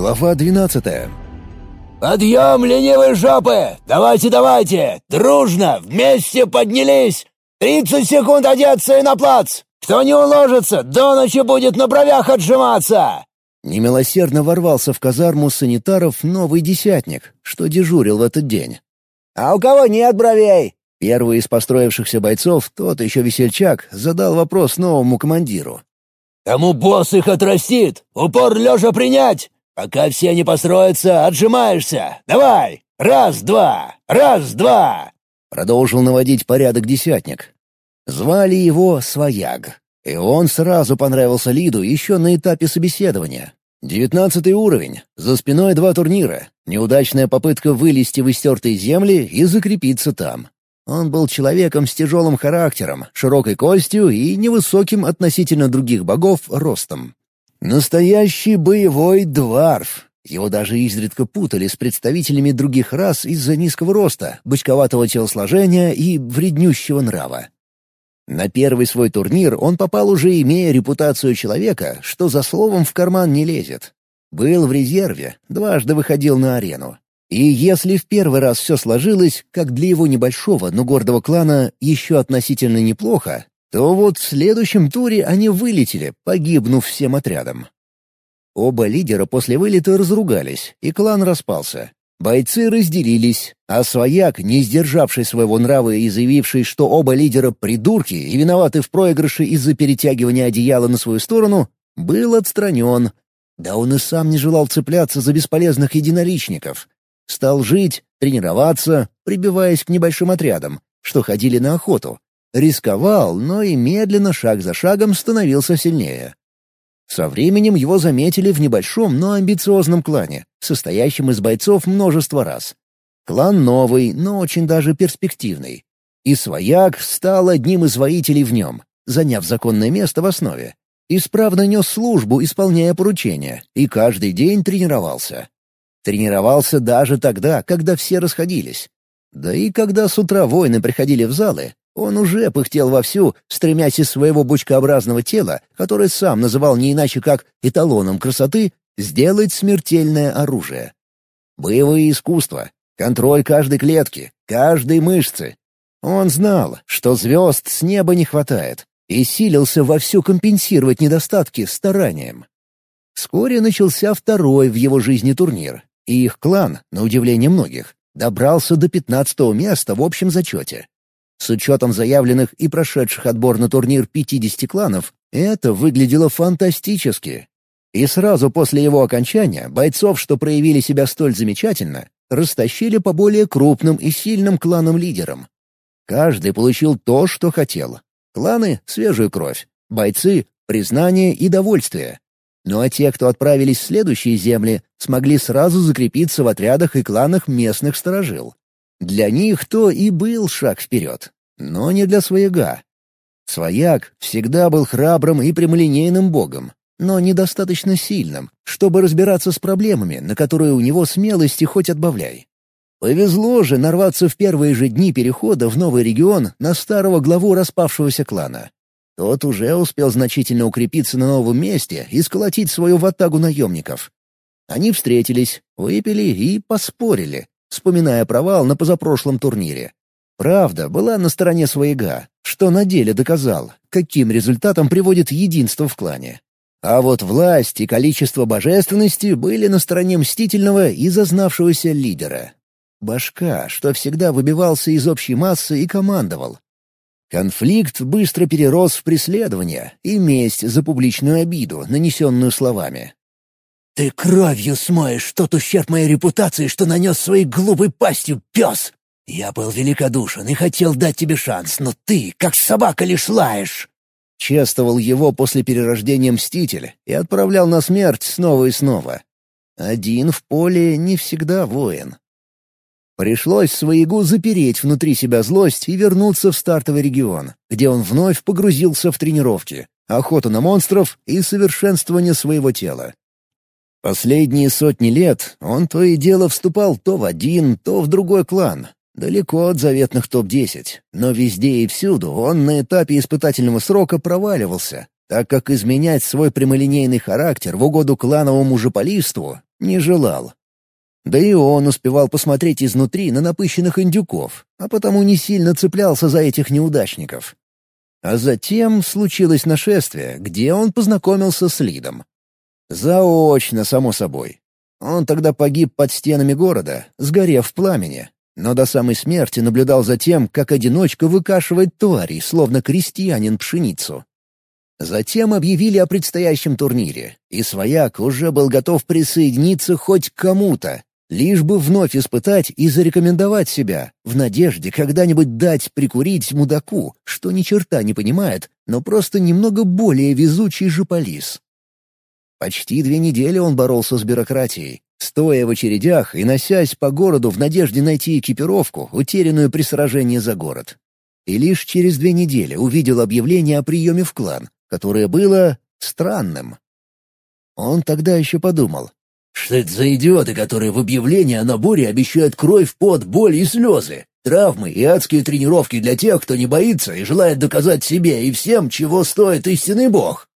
Глава 12 «Подъем, ленивые жопы! Давайте, давайте! Дружно, вместе поднялись! Тридцать секунд одеться и на плац! Кто не уложится, до ночи будет на бровях отжиматься!» Немилосердно ворвался в казарму санитаров новый десятник, что дежурил в этот день. «А у кого нет бровей?» Первый из построившихся бойцов, тот еще весельчак, задал вопрос новому командиру. «Кому босс их отрастит? Упор лежа принять! Пока все не построятся, отжимаешься! Давай! Раз-два! Раз-два!» Продолжил наводить порядок десятник. Звали его Свояг. И он сразу понравился Лиду еще на этапе собеседования. Девятнадцатый уровень, за спиной два турнира, неудачная попытка вылезти в истертые земли и закрепиться там. Он был человеком с тяжелым характером, широкой костью и невысоким относительно других богов ростом. Настоящий боевой дварф. Его даже изредка путали с представителями других рас из-за низкого роста, бычковатого телосложения и вреднющего нрава. На первый свой турнир он попал уже имея репутацию человека, что за словом в карман не лезет. Был в резерве, дважды выходил на арену. И если в первый раз все сложилось, как для его небольшого, но гордого клана, еще относительно неплохо, то вот в следующем туре они вылетели, погибнув всем отрядом. Оба лидера после вылета разругались, и клан распался. Бойцы разделились, а свояк, не сдержавший своего нрава и заявивший, что оба лидера — придурки и виноваты в проигрыше из-за перетягивания одеяла на свою сторону, был отстранен. Да он и сам не желал цепляться за бесполезных единоличников. Стал жить, тренироваться, прибиваясь к небольшим отрядам, что ходили на охоту. Рисковал, но и медленно, шаг за шагом, становился сильнее. Со временем его заметили в небольшом, но амбициозном клане, состоящем из бойцов множество раз. Клан новый, но очень даже перспективный. И свояк стал одним из воителей в нем, заняв законное место в основе. Исправно нес службу, исполняя поручения, и каждый день тренировался. Тренировался даже тогда, когда все расходились. Да и когда с утра воины приходили в залы, он уже пыхтел вовсю, стремясь из своего бучкообразного тела, которое сам называл не иначе как эталоном красоты, сделать смертельное оружие. Боевые искусства, контроль каждой клетки, каждой мышцы. Он знал, что звезд с неба не хватает, и силился вовсю компенсировать недостатки старанием. Вскоре начался второй в его жизни турнир, и их клан, на удивление многих, добрался до пятнадцатого места в общем зачете. С учетом заявленных и прошедших отбор на турнир 50 кланов, это выглядело фантастически. И сразу после его окончания бойцов, что проявили себя столь замечательно, растащили по более крупным и сильным кланам-лидерам. Каждый получил то, что хотел. Кланы — свежую кровь, бойцы — признание и довольствие. Ну а те, кто отправились в следующие земли, смогли сразу закрепиться в отрядах и кланах местных сторожил. Для них то и был шаг вперед, но не для свояга. Свояк всегда был храбрым и прямолинейным богом, но недостаточно сильным, чтобы разбираться с проблемами, на которые у него смелости хоть отбавляй. Повезло же нарваться в первые же дни перехода в новый регион на старого главу распавшегося клана. Тот уже успел значительно укрепиться на новом месте и сколотить свою ватагу наемников. Они встретились, выпили и поспорили, вспоминая провал на позапрошлом турнире. Правда была на стороне свояга, что на деле доказал, каким результатом приводит единство в клане. А вот власть и количество божественности были на стороне мстительного и зазнавшегося лидера. Башка, что всегда выбивался из общей массы и командовал. Конфликт быстро перерос в преследование и месть за публичную обиду, нанесенную словами. «Ты кровью смоешь тот ущерб моей репутации, что нанес своей глупой пастью, пес! Я был великодушен и хотел дать тебе шанс, но ты, как собака, лишь лаешь!» Чествовал его после перерождения Мститель и отправлял на смерть снова и снова. Один в поле не всегда воин. Пришлось своегу запереть внутри себя злость и вернуться в стартовый регион, где он вновь погрузился в тренировки, охоту на монстров и совершенствование своего тела. Последние сотни лет он то и дело вступал то в один, то в другой клан, далеко от заветных топ-10, но везде и всюду он на этапе испытательного срока проваливался, так как изменять свой прямолинейный характер в угоду клановому жополисту Не желал. Да и он успевал посмотреть изнутри на напыщенных индюков, а потому не сильно цеплялся за этих неудачников. А затем случилось нашествие, где он познакомился с Лидом. Заочно, само собой. Он тогда погиб под стенами города, сгорев в пламени, но до самой смерти наблюдал за тем, как одиночка выкашивает тварей, словно крестьянин пшеницу. Затем объявили о предстоящем турнире, и свояк уже был готов присоединиться хоть к кому-то, лишь бы вновь испытать и зарекомендовать себя, в надежде когда-нибудь дать прикурить мудаку, что ни черта не понимает, но просто немного более везучий жополис. Почти две недели он боролся с бюрократией, стоя в очередях и носясь по городу в надежде найти экипировку, утерянную при сражении за город. И лишь через две недели увидел объявление о приеме в клан, которое было странным. Он тогда еще подумал, что это за идиоты, которые в объявлении о наборе обещают кровь, пот, боль и слезы, травмы и адские тренировки для тех, кто не боится и желает доказать себе и всем, чего стоит истинный бог.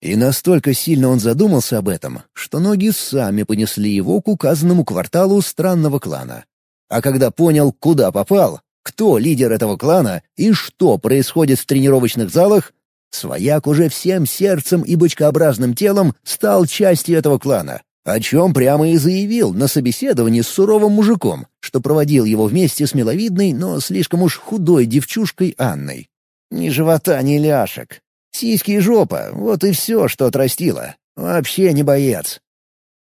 И настолько сильно он задумался об этом, что ноги сами понесли его к указанному кварталу странного клана. А когда понял, куда попал, кто лидер этого клана и что происходит в тренировочных залах, Свояк уже всем сердцем и бычкообразным телом стал частью этого клана, о чем прямо и заявил на собеседовании с суровым мужиком, что проводил его вместе с миловидной, но слишком уж худой девчушкой Анной. Ни живота, ни ляшек. Сиськи и жопа — вот и все, что отрастило. Вообще не боец.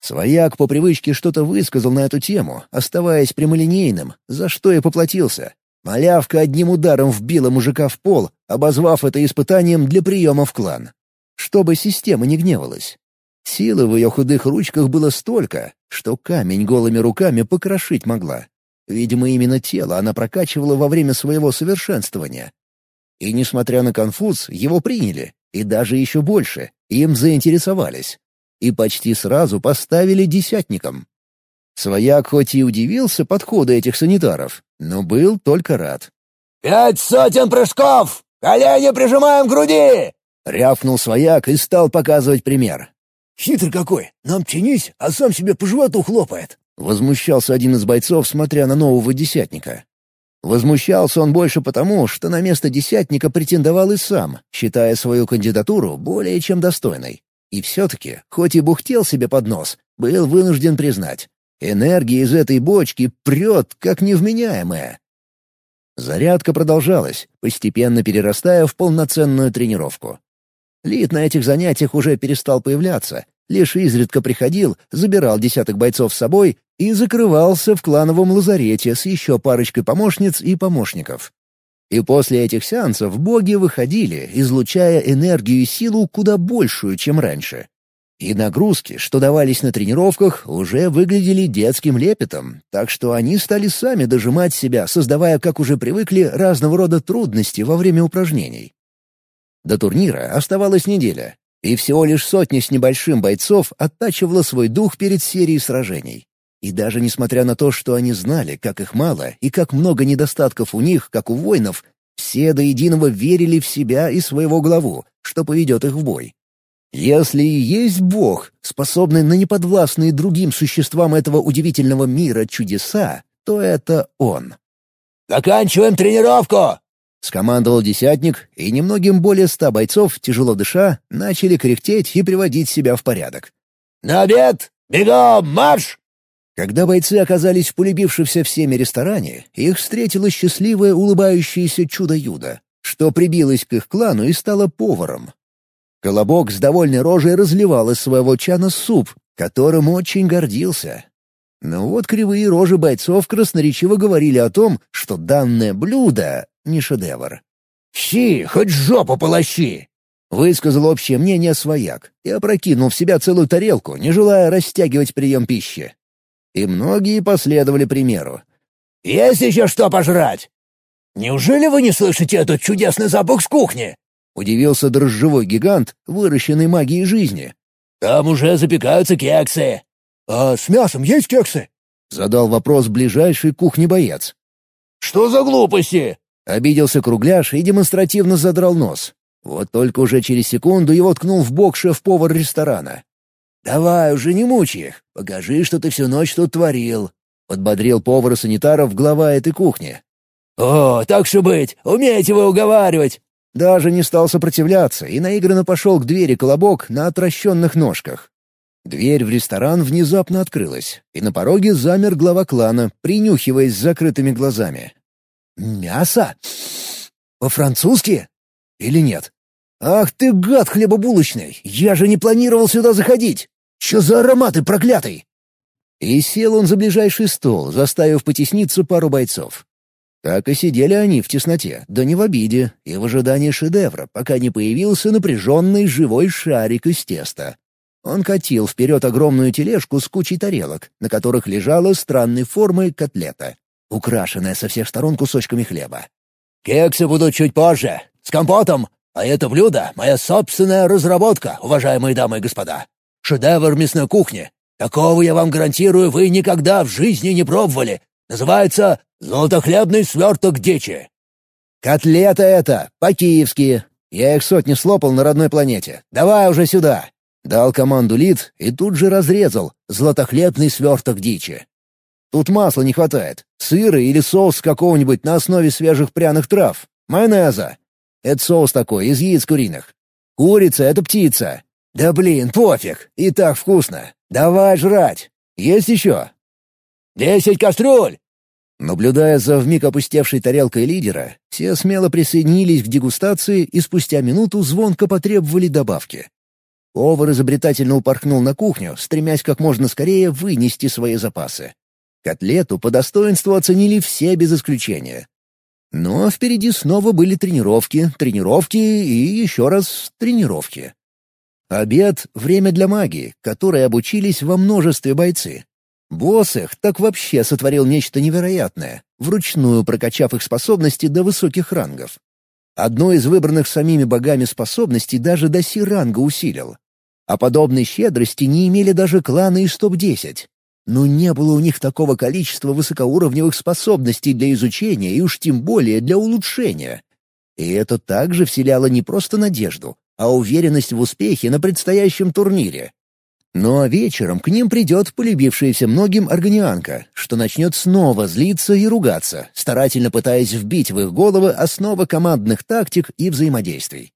Свояк по привычке что-то высказал на эту тему, оставаясь прямолинейным, за что и поплатился. Малявка одним ударом вбила мужика в пол, обозвав это испытанием для приема в клан. Чтобы система не гневалась. Силы в ее худых ручках было столько, что камень голыми руками покрошить могла. Видимо, именно тело она прокачивала во время своего совершенствования. И, несмотря на конфуз, его приняли, и даже еще больше, им заинтересовались. И почти сразу поставили десятником. Свояк хоть и удивился подходу этих санитаров, но был только рад. «Пять сотен прыжков! Колени прижимаем к груди!» — рявкнул свояк и стал показывать пример. «Хитрый какой! Нам тянись, а сам себе по животу хлопает!» — возмущался один из бойцов, смотря на нового десятника. Возмущался он больше потому, что на место десятника претендовал и сам, считая свою кандидатуру более чем достойной. И все-таки, хоть и бухтел себе под нос, был вынужден признать, Энергия из этой бочки прет, как невменяемая. Зарядка продолжалась, постепенно перерастая в полноценную тренировку. Лид на этих занятиях уже перестал появляться, лишь изредка приходил, забирал десяток бойцов с собой и закрывался в клановом лазарете с еще парочкой помощниц и помощников. И после этих сеансов боги выходили, излучая энергию и силу куда большую, чем раньше. И нагрузки, что давались на тренировках, уже выглядели детским лепетом, так что они стали сами дожимать себя, создавая, как уже привыкли, разного рода трудности во время упражнений. До турнира оставалась неделя, и всего лишь сотни с небольшим бойцов оттачивала свой дух перед серией сражений. И даже несмотря на то, что они знали, как их мало и как много недостатков у них, как у воинов, все до единого верили в себя и своего главу, что поведет их в бой. Если и есть Бог, способный на неподвластные другим существам этого удивительного мира чудеса, то это Он. «Заканчиваем тренировку!» — скомандовал десятник, и немногим более ста бойцов, тяжело дыша, начали кряхтеть и приводить себя в порядок. «На обед! Бегом, марш!» Когда бойцы оказались в полюбившемся всеми ресторане, их встретило счастливое улыбающееся чудо-юдо, что прибилось к их клану и стало поваром, Колобок с довольной рожей разливал из своего чана суп, которым очень гордился. Но вот кривые рожи бойцов красноречиво говорили о том, что данное блюдо — не шедевр. «Щи, хоть жопу полощи!» — высказал общее мнение свояк и опрокинул в себя целую тарелку, не желая растягивать прием пищи. И многие последовали примеру. «Есть еще что пожрать? Неужели вы не слышите этот чудесный запах с кухни? Удивился дрожжевой гигант, выращенный магией жизни. «Там уже запекаются кексы». «А с мясом есть кексы?» — задал вопрос ближайший кухнебоец. «Что за глупости?» — обиделся кругляш и демонстративно задрал нос. Вот только уже через секунду его ткнул в бок шеф-повар ресторана. Давай уже не мучай их. Покажи, что ты всю ночь тут творил», — подбодрил повара санитаров глава этой кухни. «О, так что быть, умеете вы уговаривать!» Даже не стал сопротивляться и наигранно пошел к двери колобок на отращенных ножках. Дверь в ресторан внезапно открылась, и на пороге замер глава клана, принюхиваясь с закрытыми глазами. «Мясо? По-французски? Или нет? Ах ты гад хлебобулочный! Я же не планировал сюда заходить! Что за ароматы проклятый!» И сел он за ближайший стол, заставив потесниться пару бойцов. Так и сидели они в тесноте, да не в обиде, и в ожидании шедевра, пока не появился напряженный живой шарик из теста. Он катил вперед огромную тележку с кучей тарелок, на которых лежала странной формы котлета, украшенная со всех сторон кусочками хлеба. «Кексы будут чуть позже, с компотом, а это блюдо — моя собственная разработка, уважаемые дамы и господа. Шедевр мясной кухни. Такого, я вам гарантирую, вы никогда в жизни не пробовали. Называется «Золотохлебный сверток дичи». «Котлета это, по-киевски. Я их сотни слопал на родной планете. Давай уже сюда!» Дал команду Лид и тут же разрезал златохлебный сверток дичи. Тут масла не хватает. Сыра или соус какого-нибудь на основе свежих пряных трав. Майонеза. Это соус такой, из яиц куриных. Курица — это птица. Да блин, пофиг. И так вкусно. Давай жрать. Есть еще? «Десять кастрюль!» Наблюдая за вмиг опустевшей тарелкой лидера, все смело присоединились к дегустации и спустя минуту звонко потребовали добавки. Повар изобретательно упорхнул на кухню, стремясь как можно скорее вынести свои запасы. Котлету по достоинству оценили все без исключения. Но впереди снова были тренировки, тренировки и еще раз тренировки. Обед — время для магии, которой обучились во множестве бойцы. Босс их так вообще сотворил нечто невероятное, вручную прокачав их способности до высоких рангов. Одну из выбранных самими богами способностей даже до Си-ранга усилил. А подобной щедрости не имели даже кланы из топ-10. Но не было у них такого количества высокоуровневых способностей для изучения и уж тем более для улучшения. И это также вселяло не просто надежду, а уверенность в успехе на предстоящем турнире. Ну а вечером к ним придет полюбившаяся многим органианка, что начнет снова злиться и ругаться, старательно пытаясь вбить в их головы основы командных тактик и взаимодействий.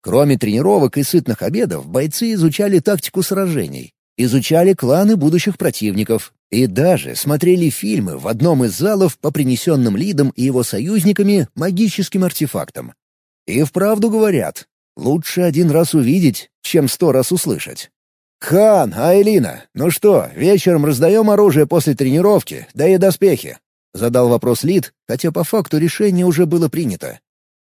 Кроме тренировок и сытных обедов, бойцы изучали тактику сражений, изучали кланы будущих противников и даже смотрели фильмы в одном из залов по принесенным Лидом и его союзниками магическим артефактам. И вправду говорят, лучше один раз увидеть, чем сто раз услышать. «Хан, Айлина, ну что, вечером раздаем оружие после тренировки, да и доспехи?» — задал вопрос Лид, хотя по факту решение уже было принято.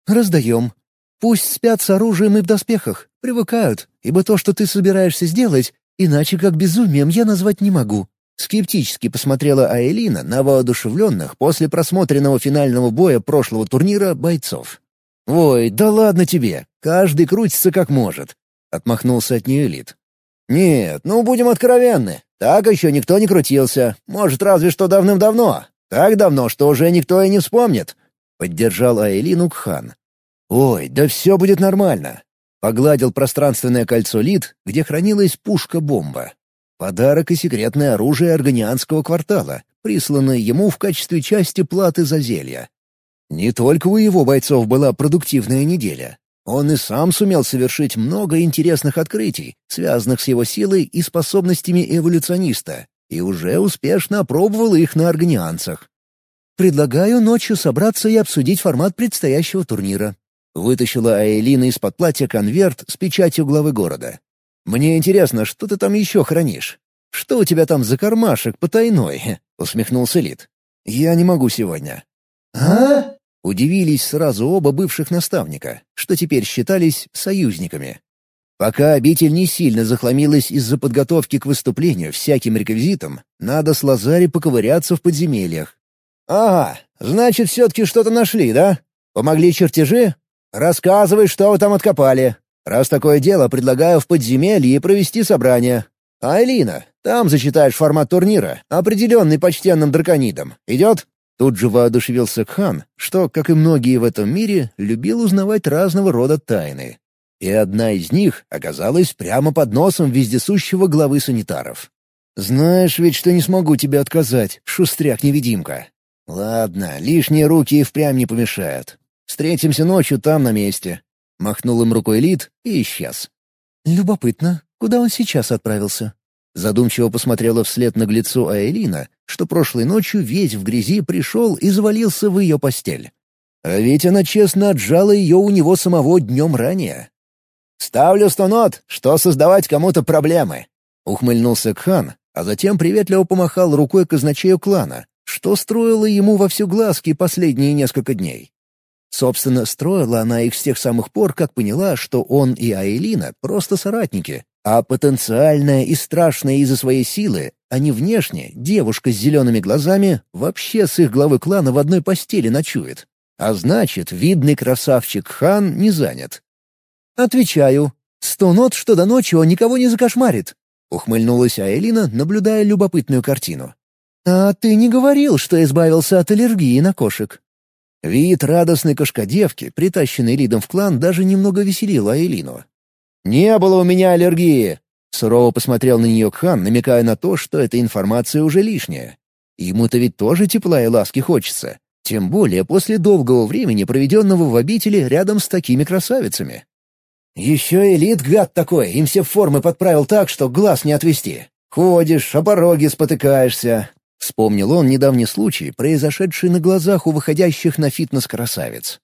«Раздаем. Пусть спят с оружием и в доспехах, привыкают, ибо то, что ты собираешься сделать, иначе как безумием я назвать не могу». Скептически посмотрела Айлина на воодушевленных после просмотренного финального боя прошлого турнира бойцов. «Ой, да ладно тебе, каждый крутится как может», — отмахнулся от нее Лид. «Нет, ну будем откровенны. Так еще никто не крутился. Может, разве что давным-давно. Так давно, что уже никто и не вспомнит», — поддержал Айлину Кхан. «Ой, да все будет нормально». Погладил пространственное кольцо Лид, где хранилась пушка-бомба. Подарок и секретное оружие органианского квартала, присланное ему в качестве части платы за зелья. Не только у его бойцов была продуктивная неделя. Он и сам сумел совершить много интересных открытий, связанных с его силой и способностями эволюциониста, и уже успешно опробовал их на органианцах. «Предлагаю ночью собраться и обсудить формат предстоящего турнира». Вытащила Аэлина из-под платья конверт с печатью главы города. «Мне интересно, что ты там еще хранишь? Что у тебя там за кармашек потайной?» — усмехнулся Лид. «Я не могу сегодня». «А?» Удивились сразу оба бывших наставника, что теперь считались союзниками. Пока обитель не сильно захламилась из-за подготовки к выступлению всяким реквизитом, надо с Лазари поковыряться в подземельях. «Ага, значит, все-таки что-то нашли, да? Помогли чертежи? Рассказывай, что вы там откопали. Раз такое дело, предлагаю в подземелье провести собрание. Айлина, там зачитаешь формат турнира, определенный почтенным драконидом. Идет?» Тут же воодушевился Кхан, что, как и многие в этом мире, любил узнавать разного рода тайны. и одна из них оказалась прямо под носом вездесущего главы санитаров. «Знаешь ведь, что не смогу тебе отказать, шустряк-невидимка. Ладно, лишние руки и впрямь не помешают. Встретимся ночью там на месте». Махнул им рукой Лид и исчез. «Любопытно, куда он сейчас отправился?» Задумчиво посмотрела вслед наглецу Аэлина, что прошлой ночью весь в грязи пришел и завалился в ее постель. А ведь она честно отжала ее у него самого днем ранее. «Ставлю сто нот, что создавать кому-то проблемы», — ухмыльнулся Кхан, а затем приветливо помахал рукой казначею клана, что строило ему во всю глазки последние несколько дней. Собственно, строила она их с тех самых пор, как поняла, что он и Аэлина просто соратники, а потенциальная и страшная из-за своей силы, а не внешне, девушка с зелеными глазами вообще с их главы клана в одной постели ночует. А значит, видный красавчик Хан не занят. «Отвечаю. Сто нот, что до ночи он никого не закошмарит», — ухмыльнулась Аэлина, наблюдая любопытную картину. «А ты не говорил, что избавился от аллергии на кошек?» Вид радостной кошкодевки, притащенной Лидом в клан, даже немного веселил Аэлину. «Не было у меня аллергии!» Сурово посмотрел на нее Кхан, намекая на то, что эта информация уже лишняя. Ему-то ведь тоже тепла и ласки хочется. Тем более после долгого времени, проведенного в обители рядом с такими красавицами. «Еще элит гад такой, им все формы подправил так, что глаз не отвести. Ходишь, а пороги спотыкаешься». Вспомнил он недавний случай, произошедший на глазах у выходящих на фитнес красавиц.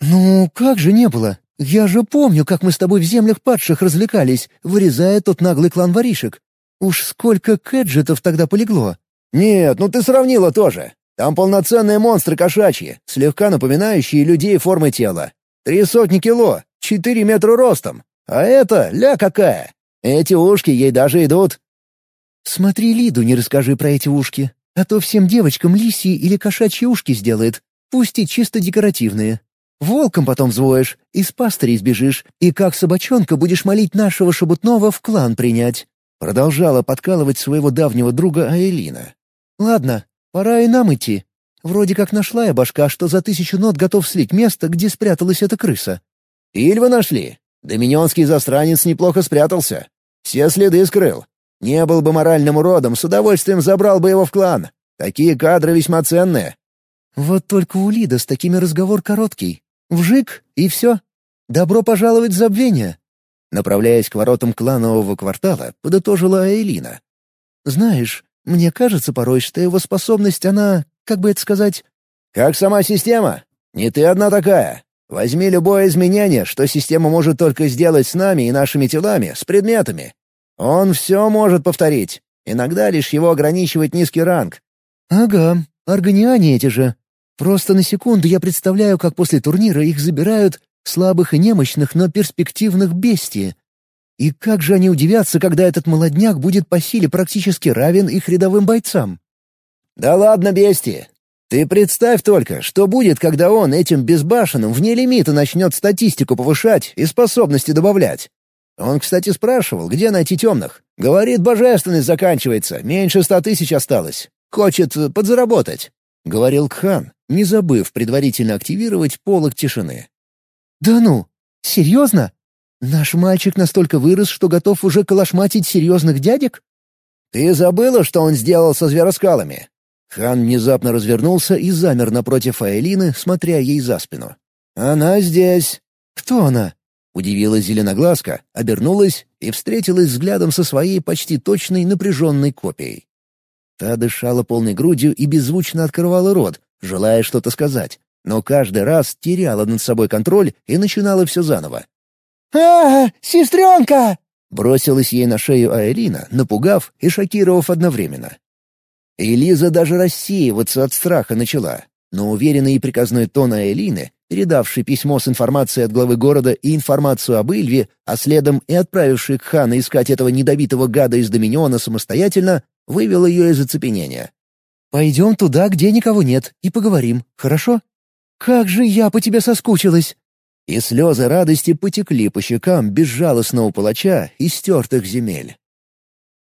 «Ну, как же не было? «Я же помню, как мы с тобой в землях падших развлекались, вырезая тот наглый клан воришек. Уж сколько кэджетов тогда полегло!» «Нет, ну ты сравнила тоже. Там полноценные монстры кошачьи, слегка напоминающие людей формы тела. Три сотни кило, четыре метра ростом. А это ля какая! Эти ушки ей даже идут». «Смотри Лиду, не расскажи про эти ушки, а то всем девочкам лисьи или кошачьи ушки сделает, пусть и чисто декоративные. Волком потом взвоешь, из пастырей сбежишь, и как собачонка будешь молить нашего шебутного в клан принять». Продолжала подкалывать своего давнего друга Аэлина. «Ладно, пора и нам идти. Вроде как нашла я башка, что за тысячу нот готов слить место, где спряталась эта крыса». «Ильва нашли. Доминионский застранец неплохо спрятался. Все следы скрыл. Не был бы моральным уродом, с удовольствием забрал бы его в клан. Такие кадры весьма ценные». «Вот только у Лида с такими разговор короткий. Вжик, и все. Добро пожаловать в забвение!» Направляясь к воротам кланового квартала, подытожила Аэлина. «Знаешь, мне кажется порой, что его способность, она, как бы это сказать...» «Как сама система? Не ты одна такая. Возьми любое изменение, что система может только сделать с нами и нашими телами, с предметами. Он все может повторить. Иногда лишь его ограничивает низкий ранг». «Ага, органиане эти же. Просто на секунду я представляю, как после турнира их забирают слабых и немощных, но перспективных бестии. И как же они удивятся, когда этот молодняк будет по силе практически равен их рядовым бойцам? «Да ладно, бестии! Ты представь только, что будет, когда он этим безбашенным вне лимита начнет статистику повышать и способности добавлять. Он, кстати, спрашивал, где найти темных. Говорит, божественность заканчивается, меньше ста тысяч осталось. Хочет подзаработать. — говорил Кхан, не забыв предварительно активировать полог тишины. «Да ну! Серьезно? Наш мальчик настолько вырос, что готов уже калашматить серьезных дядек?» «Ты забыла, что он сделал со звероскалами?» Хан внезапно развернулся и замер напротив Аэлины, смотря ей за спину. «Она здесь!» «Кто она?» Удивилась зеленоглазка, обернулась и встретилась взглядом со своей почти точной напряженной копией. Та дышала полной грудью и беззвучно открывала рот, желая что-то сказать, но каждый раз теряла над собой контроль и начинала все заново. «А, сестренка!» — бросилась ей на шею Аэлина, напугав и шокировав одновременно. Элиза даже рассеиваться от страха начала, но уверенный и приказной тон Аэлины, передавший письмо с информацией от главы города и информацию об Ильве, а следом и отправивший к хану искать этого недобитого гада из Доминиона самостоятельно, вывел ее из оцепенения. «Пойдем туда, где никого нет, и поговорим, хорошо? Как же я по тебе соскучилась!» И слезы радости потекли по щекам безжалостного палача из стертых земель.